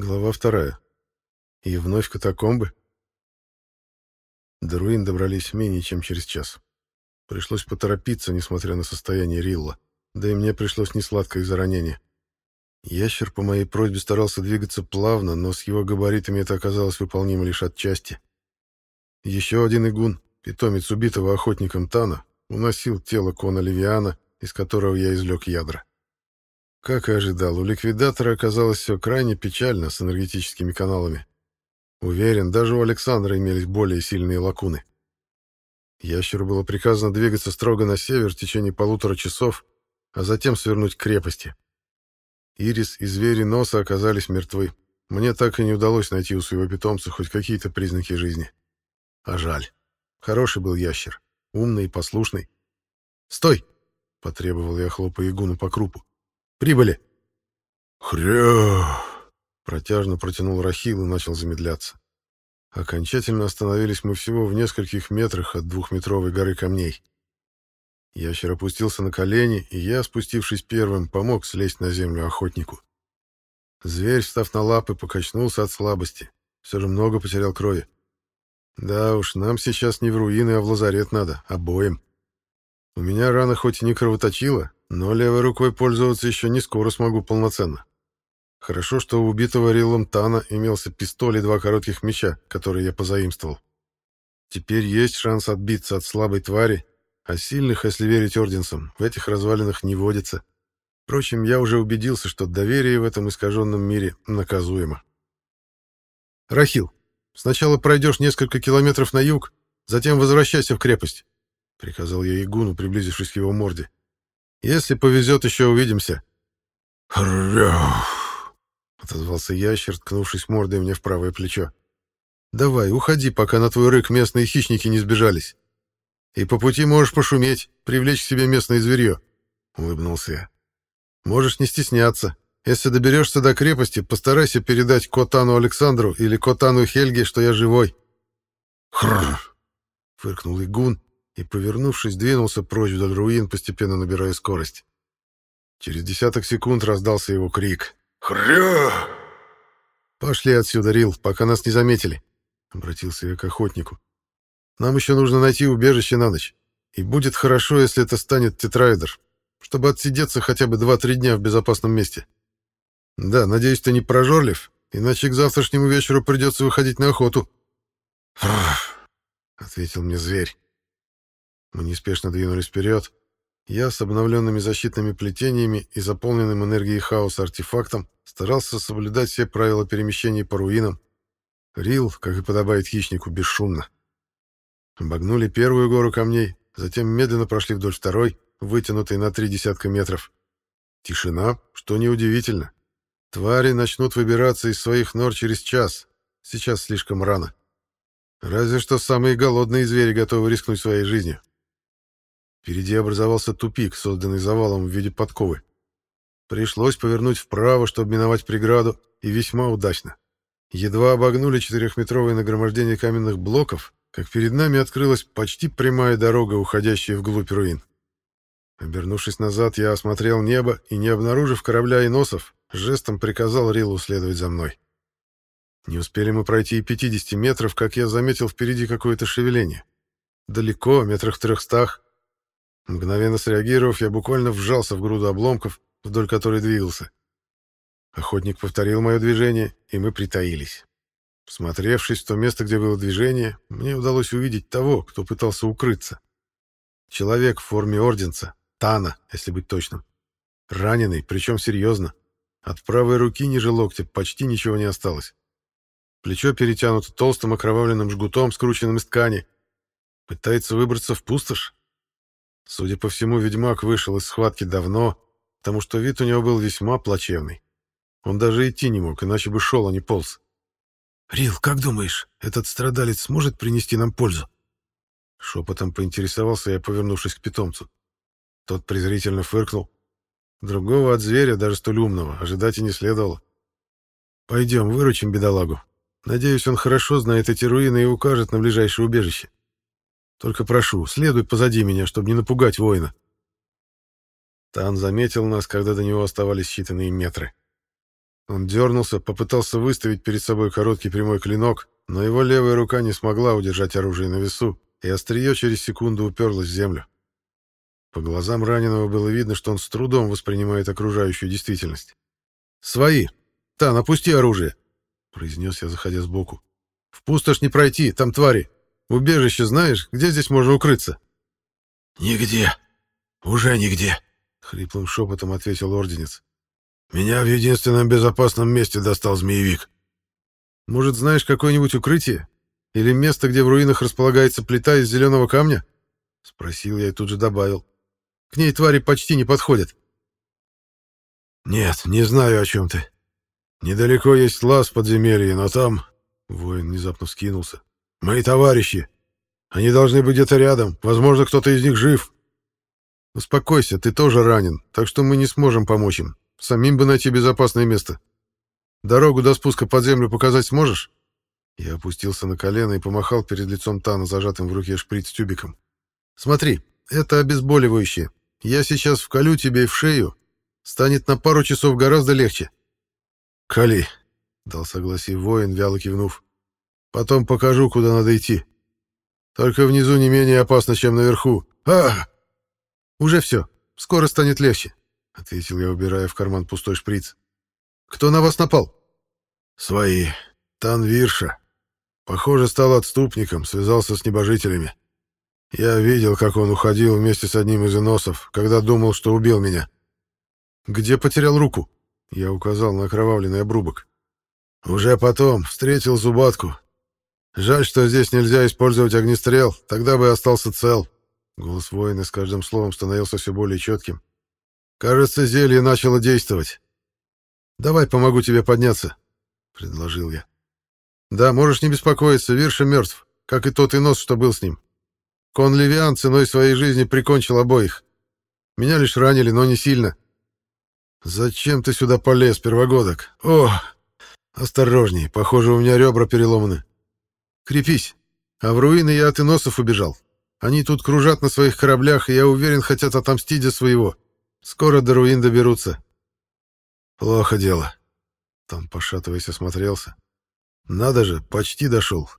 Глава вторая. И вновь катакомбы. До руин добрались менее чем через час. Пришлось поторопиться, несмотря на состояние Рилла. Да и мне пришлось несладко из-за ранения. Ящер по моей просьбе старался двигаться плавно, но с его габаритами это оказалось выполнимо лишь отчасти. Еще один игун, питомец убитого охотником Тана, уносил тело Кона Левиана, из которого я извлек ядра. Как и ожидал, у ликвидатора оказалось все крайне печально с энергетическими каналами. Уверен, даже у Александра имелись более сильные лакуны. Ящеру было приказано двигаться строго на север в течение полутора часов, а затем свернуть к крепости. Ирис и звери носа оказались мертвы. Мне так и не удалось найти у своего питомца хоть какие-то признаки жизни. А жаль. Хороший был ящер. Умный и послушный. «Стой!» — потребовал я, хлопая игуну по крупу. Прибыли!» «Хря!» — протяжно протянул Рахил и начал замедляться. Окончательно остановились мы всего в нескольких метрах от двухметровой горы камней. Ящер опустился на колени, и я, спустившись первым, помог слезть на землю охотнику. Зверь, встав на лапы, покачнулся от слабости. Все же много потерял крови. Да уж, нам сейчас не в руины, а в лазарет надо, обоим. У меня рана хоть и не кровоточила, но левой рукой пользоваться еще не скоро смогу полноценно. Хорошо, что у убитого Риллом Тана имелся пистоль и два коротких меча, которые я позаимствовал. Теперь есть шанс отбиться от слабой твари, а сильных, если верить орденцам, в этих развалинах не водится. Впрочем, я уже убедился, что доверие в этом искаженном мире наказуемо. «Рахил, сначала пройдешь несколько километров на юг, затем возвращайся в крепость», — приказал я Игуну, приблизившись к его морде. Если повезет, еще увидимся. «Ряв!» — отозвался ящер, ткнувшись мордой мне в правое плечо. «Давай, уходи, пока на твой рык местные хищники не сбежались. И по пути можешь пошуметь, привлечь к себе местное зверье», — улыбнулся я. «Можешь не стесняться. Если доберешься до крепости, постарайся передать Котану Александру или Котану Хельге, что я живой». «Хрррр!» — фыркнул Игун и, повернувшись, двинулся прочь вдоль руин, постепенно набирая скорость. Через десяток секунд раздался его крик. «Хря!» «Пошли отсюда, Рил, пока нас не заметили», — обратился я к охотнику. «Нам еще нужно найти убежище на ночь. И будет хорошо, если это станет тетрайдер, чтобы отсидеться хотя бы два-три дня в безопасном месте. Да, надеюсь, ты не прожорлив, иначе к завтрашнему вечеру придется выходить на охоту». ответил мне зверь. Мы неспешно двинулись вперед. Я с обновленными защитными плетениями и заполненным энергией хаоса артефактом старался соблюдать все правила перемещения по руинам. Рил, как и подобает хищнику, бесшумно. Обогнули первую гору камней, затем медленно прошли вдоль второй, вытянутой на три десятка метров. Тишина, что неудивительно. Твари начнут выбираться из своих нор через час. Сейчас слишком рано. Разве что самые голодные звери готовы рискнуть своей жизнью. Впереди образовался тупик, созданный завалом в виде подковы. Пришлось повернуть вправо, чтобы миновать преграду, и весьма удачно. Едва обогнули четырехметровое нагромождение каменных блоков, как перед нами открылась почти прямая дорога, уходящая вглубь руин. Обернувшись назад, я осмотрел небо и, не обнаружив корабля и носов, жестом приказал Рилу следовать за мной. Не успели мы пройти и 50 метров, как я заметил впереди какое-то шевеление. Далеко, метрах трехстах, Мгновенно среагировав, я буквально вжался в груду обломков, вдоль которой двигался. Охотник повторил мое движение, и мы притаились. Всмотревшись в то место, где было движение, мне удалось увидеть того, кто пытался укрыться. Человек в форме орденца, Тана, если быть точным. Раненый, причем серьезно. От правой руки ниже локтя почти ничего не осталось. Плечо перетянуто толстым окровавленным жгутом, скрученным из ткани. Пытается выбраться в пустошь? Судя по всему, ведьмак вышел из схватки давно, потому что вид у него был весьма плачевный. Он даже идти не мог, иначе бы шел, а не полз. «Рил, как думаешь, этот страдалец сможет принести нам пользу?» Шепотом поинтересовался я, повернувшись к питомцу. Тот презрительно фыркнул. Другого от зверя, даже столь умного, ожидать и не следовало. «Пойдем, выручим бедолагу. Надеюсь, он хорошо знает эти руины и укажет на ближайшее убежище. Только прошу, следуй позади меня, чтобы не напугать воина. Тан заметил нас, когда до него оставались считанные метры. Он дернулся, попытался выставить перед собой короткий прямой клинок, но его левая рука не смогла удержать оружие на весу, и острие через секунду уперлось в землю. По глазам раненого было видно, что он с трудом воспринимает окружающую действительность. «Свои! Тан, опусти оружие!» — произнес я, заходя сбоку. «В пустошь не пройти, там твари. Убежище знаешь, где здесь можно укрыться?» «Нигде. Уже нигде», — хриплым шепотом ответил Орденец. «Меня в единственном безопасном месте достал змеевик». «Может, знаешь какое-нибудь укрытие? Или место, где в руинах располагается плита из зеленого камня?» — спросил я и тут же добавил. «К ней твари почти не подходят». «Нет, не знаю, о чем ты. Недалеко есть лаз в подземелье, но там...» Воин внезапно скинулся. «Мои товарищи. Они должны быть где-то рядом. Возможно, кто-то из них жив». «Успокойся, ты тоже ранен, так что мы не сможем помочь им. Самим бы найти безопасное место. Дорогу до спуска под землю показать сможешь?» Я опустился на колено и помахал перед лицом Тана, зажатым в руке шприц тюбиком. «Смотри, это обезболивающее. Я сейчас вколю тебе в шею. Станет на пару часов гораздо легче». «Кали», — дал согласие воин, вяло кивнув. «Потом покажу, куда надо идти. Только внизу не менее опасно, чем наверху. а «Уже все. Скоро станет легче», — ответил я, убирая в карман пустой шприц. «Кто на вас напал?» «Свои. Танвирша. Похоже, стал отступником, связался с небожителями. Я видел, как он уходил вместе с одним из иносов, когда думал, что убил меня. Где потерял руку? Я указал на окровавленный обрубок. Уже потом встретил зубатку. Жаль, что здесь нельзя использовать огнестрел, тогда бы остался цел. Голос воина с каждым словом становился все более четким. Кажется, зелье начало действовать. Давай помогу тебе подняться, предложил я. Да, можешь не беспокоиться, Вирша мертв, как и тот инос, что был с ним. Кон Левиан ценой своей жизни прикончил обоих. Меня лишь ранили, но не сильно. Зачем ты сюда полез, первогодок? О, осторожней, похоже, у меня ребра переломаны. Крепись. А в руины я от иносов убежал. Они тут кружат на своих кораблях, и я уверен, хотят отомстить за своего. Скоро до руин доберутся. Плохо дело. Там, пошатываясь, осмотрелся. Надо же, почти дошел.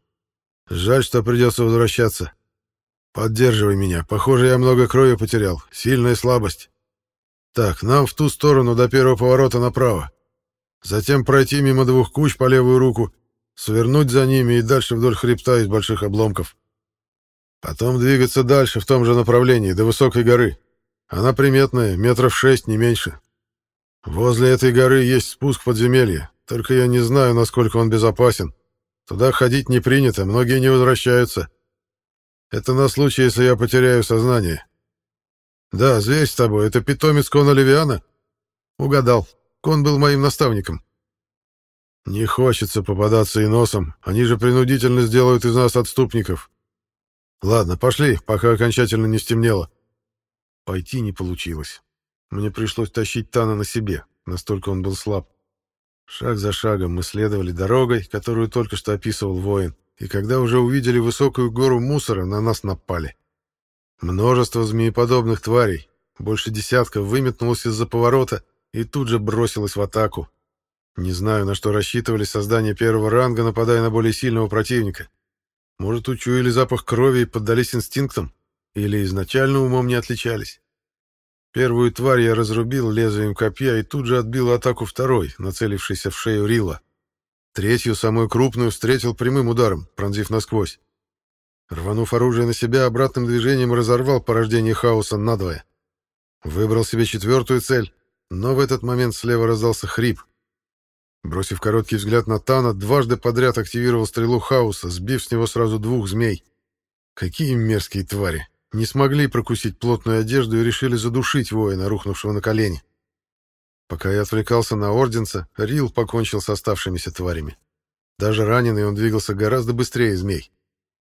Жаль, что придется возвращаться. Поддерживай меня. Похоже, я много крови потерял. Сильная слабость. Так, нам в ту сторону до первого поворота направо. Затем пройти мимо двух куч по левую руку, свернуть за ними и дальше вдоль хребта из больших обломков. Потом двигаться дальше в том же направлении, до высокой горы. Она приметная, метров шесть, не меньше. Возле этой горы есть спуск в подземелье, только я не знаю, насколько он безопасен. Туда ходить не принято, многие не возвращаются. Это на случай, если я потеряю сознание. Да, зверь с тобой, это питомец Кона Левиана? Угадал. Кон был моим наставником. Не хочется попадаться и носом, они же принудительно сделают из нас отступников. Ладно, пошли, пока окончательно не стемнело. Пойти не получилось. Мне пришлось тащить Тана на себе, настолько он был слаб. Шаг за шагом мы следовали дорогой, которую только что описывал воин, и когда уже увидели высокую гору мусора, на нас напали. Множество змееподобных тварей, больше десятка, выметнулось из-за поворота и тут же бросилось в атаку. Не знаю, на что рассчитывали создание первого ранга, нападая на более сильного противника. Может, учуяли запах крови и поддались инстинктам? Или изначально умом не отличались? Первую тварь я разрубил лезвием копья и тут же отбил атаку второй, нацелившейся в шею Рила. Третью, самую крупную, встретил прямым ударом, пронзив насквозь. Рванув оружие на себя, обратным движением разорвал порождение хаоса надвое. Выбрал себе четвертую цель, но в этот момент слева раздался хрип. Бросив короткий взгляд на Тана, дважды подряд активировал стрелу хаоса, сбив с него сразу двух змей. Какие мерзкие твари! Не смогли прокусить плотную одежду и решили задушить воина, рухнувшего на колени. Пока я отвлекался на Орденца, Рил покончил с оставшимися тварями. Даже раненый он двигался гораздо быстрее змей.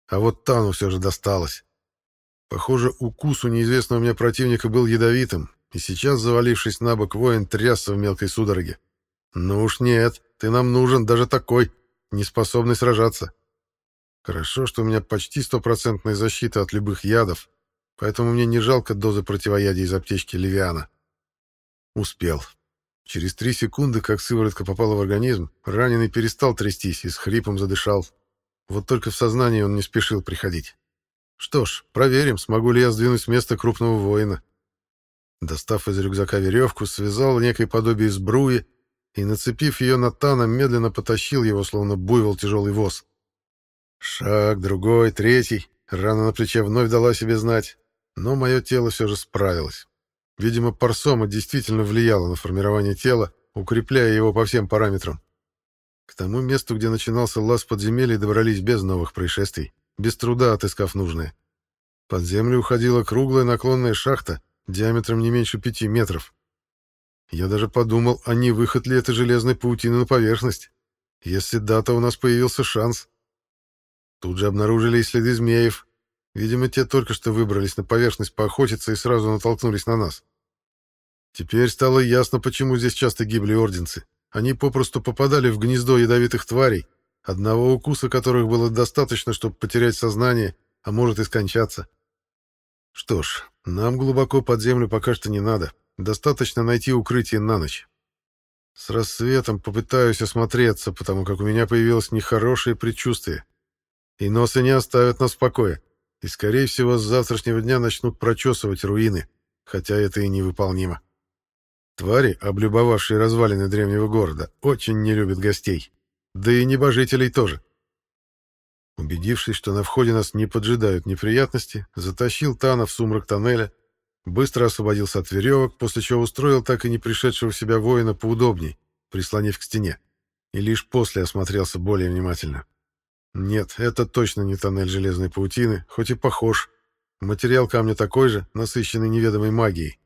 А вот Тану все же досталось. Похоже, укус у неизвестного мне противника был ядовитым, и сейчас, завалившись на бок, воин трясся в мелкой судороге. «Ну уж нет, ты нам нужен, даже такой, неспособный сражаться. Хорошо, что у меня почти стопроцентная защита от любых ядов, поэтому мне не жалко дозы противоядия из аптечки Левиана. Успел. Через три секунды, как сыворотка попала в организм, раненый перестал трястись и с хрипом задышал. Вот только в сознание он не спешил приходить. Что ж, проверим, смогу ли я сдвинуть с места крупного воина. Достав из рюкзака веревку, связал некое подобие сбруи и, нацепив ее на Тана, медленно потащил его, словно буйвол тяжелый воз. Шаг, другой, третий. Рана на плече вновь дала себе знать, но мое тело все же справилось. Видимо, парсома действительно влияла на формирование тела, укрепляя его по всем параметрам. К тому месту, где начинался лаз подземелья, добрались без новых происшествий, без труда отыскав нужное. Под землю уходила круглая наклонная шахта, диаметром не меньше пяти метров. Я даже подумал, а не выход ли этой железной паутины на поверхность. Если да, то у нас появился шанс. Тут же обнаружили и следы змеев. Видимо, те только что выбрались на поверхность поохотиться и сразу натолкнулись на нас. Теперь стало ясно, почему здесь часто гибли орденцы. Они попросту попадали в гнездо ядовитых тварей, одного укуса которых было достаточно, чтобы потерять сознание, а может и скончаться. Что ж, нам глубоко под землю пока что не надо. Достаточно найти укрытие на ночь. С рассветом попытаюсь осмотреться, потому как у меня появилось нехорошее предчувствие. И носы не оставят нас в покое. И, скорее всего, с завтрашнего дня начнут прочесывать руины, хотя это и невыполнимо. Твари, облюбовавшие развалины древнего города, очень не любят гостей. Да и небожителей тоже. Убедившись, что на входе нас не поджидают неприятности, затащил Тана в сумрак тоннеля, быстро освободился от веревок, после чего устроил так и не пришедшего в себя воина поудобней, прислонив к стене, и лишь после осмотрелся более внимательно. Нет, это точно не тоннель железной паутины, хоть и похож. Материал камня такой же, насыщенный неведомой магией.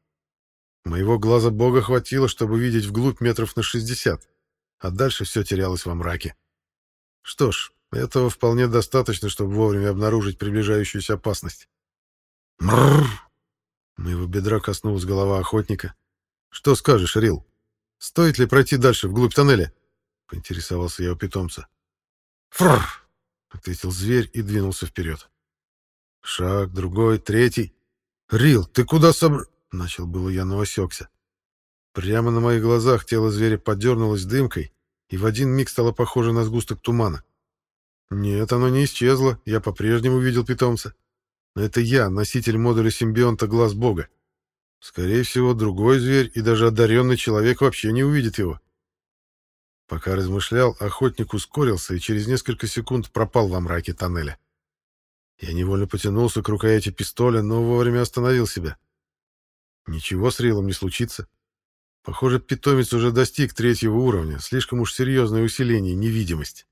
Моего глаза бога хватило, чтобы видеть вглубь метров на 60, а дальше все терялось во мраке. Что ж, этого вполне достаточно, чтобы вовремя обнаружить приближающуюся опасность. Мрррр! Моего бедра коснулась голова охотника. «Что скажешь, Рил? Стоит ли пройти дальше, вглубь тоннеля?» — поинтересовался я у питомца. «Фрррр!» — ответил зверь и двинулся вперед. Шаг, другой, третий. «Рил, ты куда собр...» Начал было я, но осекся. Прямо на моих глазах тело зверя подернулось дымкой, и в один миг стало похоже на сгусток тумана. Нет, оно не исчезло, я по-прежнему видел питомца. Это я, носитель модуля симбионта Глаз Бога. Скорее всего, другой зверь и даже одаренный человек вообще не увидит его. Пока размышлял, охотник ускорился и через несколько секунд пропал во мраке тоннеля. Я невольно потянулся к рукояти пистоля, но вовремя остановил себя. Ничего с Рилом не случится. Похоже, питомец уже достиг третьего уровня, слишком уж серьезное усиление, невидимость.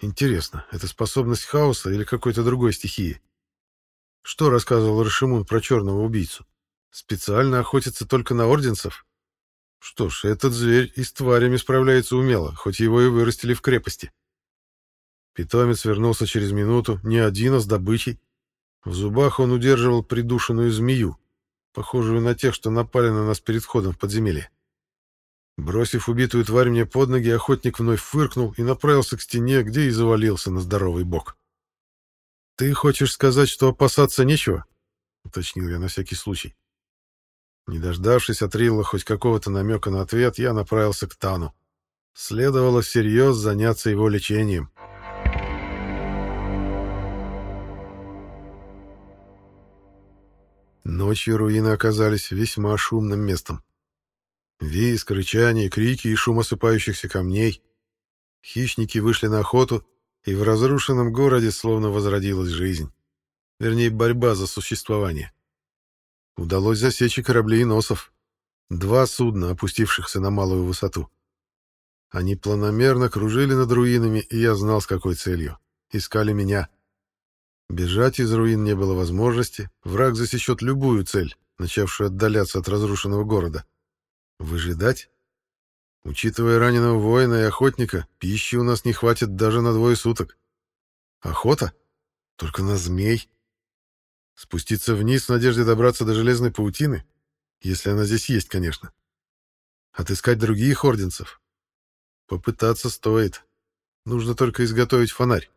Интересно, это способность хаоса или какой-то другой стихии? Что рассказывал Рашимун про черного убийцу? Специально охотится только на орденцев? Что ж, этот зверь и с тварями справляется умело, хоть его и вырастили в крепости. Питомец вернулся через минуту, не один, а с добычей. В зубах он удерживал придушенную змею, похожую на тех, что напали на нас перед входом в подземелье. Бросив убитую тварь мне под ноги, охотник вновь фыркнул и направился к стене, где и завалился на здоровый бок. «Ты хочешь сказать, что опасаться нечего?» — уточнил я на всякий случай. Не дождавшись от Рилла хоть какого-то намека на ответ, я направился к Тану. Следовало всерьез заняться его лечением. Ночью руины оказались весьма шумным местом. Виск, рычание, крики и шум осыпающихся камней. Хищники вышли на охоту, и в разрушенном городе словно возродилась жизнь. Вернее, борьба за существование. Удалось засечь и корабли и носов. Два судна, опустившихся на малую высоту. Они планомерно кружили над руинами, и я знал, с какой целью. Искали меня. Бежать из руин не было возможности, враг засечет любую цель, начавшую отдаляться от разрушенного города. Выжидать? Учитывая раненого воина и охотника, пищи у нас не хватит даже на двое суток. Охота? Только на змей? Спуститься вниз в надежде добраться до железной паутины? Если она здесь есть, конечно. Отыскать других орденцев? Попытаться стоит. Нужно только изготовить фонарь.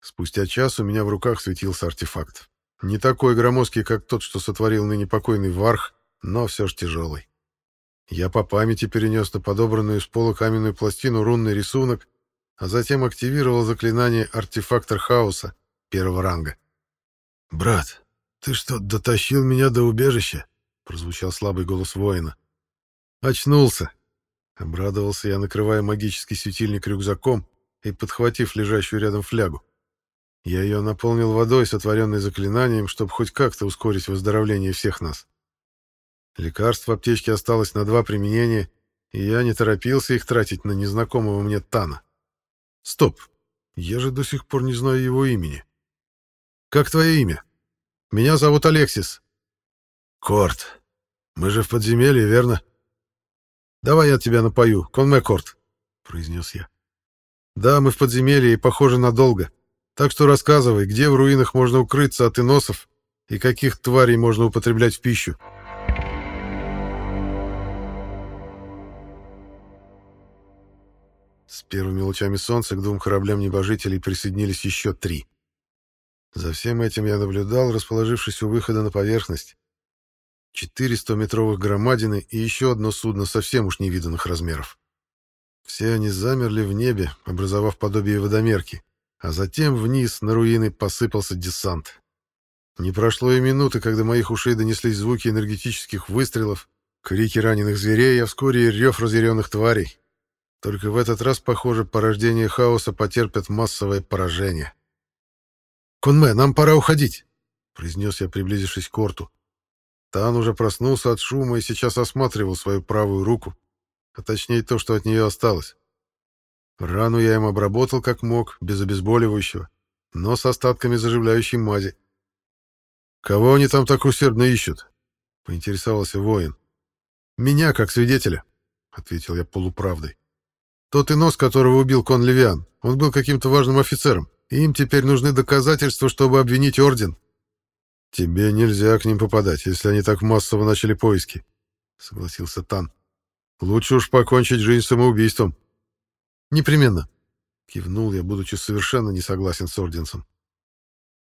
Спустя час у меня в руках светился артефакт. Не такой громоздкий, как тот, что сотворил ныне покойный Варх, но все же тяжелый. Я по памяти перенес на подобранную из пола каменную пластину рунный рисунок, а затем активировал заклинание «Артефактор хаоса» первого ранга. «Брат, ты что, дотащил меня до убежища?» — прозвучал слабый голос воина. «Очнулся!» — обрадовался я, накрывая магический светильник рюкзаком и подхватив лежащую рядом флягу. Я ее наполнил водой, сотворенной заклинанием, чтобы хоть как-то ускорить выздоровление всех нас. Лекарств в аптечке осталось на два применения, и я не торопился их тратить на незнакомого мне Тана. Стоп, я же до сих пор не знаю его имени. Как твое имя? Меня зовут Алексис. Корт. Мы же в подземелье, верно? Давай я тебя напою, Конме Корт, произнес я. Да, мы в подземелье и, похоже, надолго. Так что рассказывай, где в руинах можно укрыться от иносов и каких тварей можно употреблять в пищу. С первыми лучами солнца к двум кораблям небожителей присоединились еще три. За всем этим я наблюдал, расположившись у выхода на поверхность. Четыре метровых громадины и еще одно судно совсем уж невиданных размеров. Все они замерли в небе, образовав подобие водомерки, а затем вниз на руины посыпался десант. Не прошло и минуты, когда моих ушей донеслись звуки энергетических выстрелов, крики раненых зверей, а вскоре рев разъяренных тварей. Только в этот раз, похоже, порождение хаоса потерпят массовое поражение. «Кунме, нам пора уходить!» — произнес я, приблизившись к корту. Тан уже проснулся от шума и сейчас осматривал свою правую руку, а точнее то, что от нее осталось. Рану я им обработал как мог, без обезболивающего, но с остатками заживляющей мази. «Кого они там так усердно ищут?» — поинтересовался воин. «Меня, как свидетеля», — ответил я полуправдой. Тот инос, которого убил кон Левиан, он был каким-то важным офицером, и им теперь нужны доказательства, чтобы обвинить Орден. Тебе нельзя к ним попадать, если они так массово начали поиски, — согласился Тан. Лучше уж покончить жизнь самоубийством. Непременно, — кивнул я, будучи совершенно не согласен с Орденцем.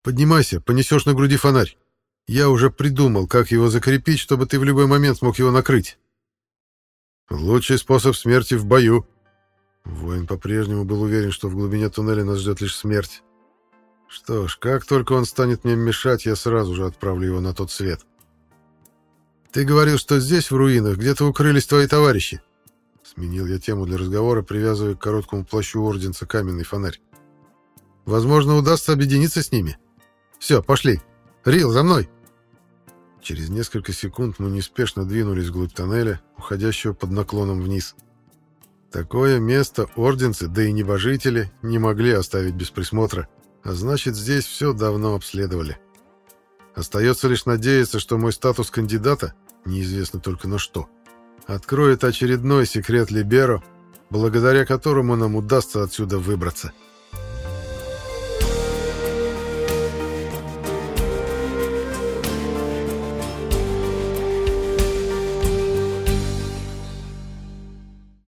Поднимайся, понесешь на груди фонарь. Я уже придумал, как его закрепить, чтобы ты в любой момент мог его накрыть. Лучший способ смерти в бою, Воин по-прежнему был уверен, что в глубине туннеля нас ждет лишь смерть. Что ж, как только он станет мне мешать, я сразу же отправлю его на тот свет. «Ты говорил, что здесь, в руинах, где-то укрылись твои товарищи?» Сменил я тему для разговора, привязывая к короткому плащу Орденца каменный фонарь. «Возможно, удастся объединиться с ними. Все, пошли. Рил, за мной!» Через несколько секунд мы неспешно двинулись вглубь тоннеля, уходящего под наклоном вниз. Такое место орденцы, да и небожители, не могли оставить без присмотра, а значит, здесь все давно обследовали. Остается лишь надеяться, что мой статус кандидата, неизвестно только на что, откроет очередной секрет Либеро, благодаря которому нам удастся отсюда выбраться. —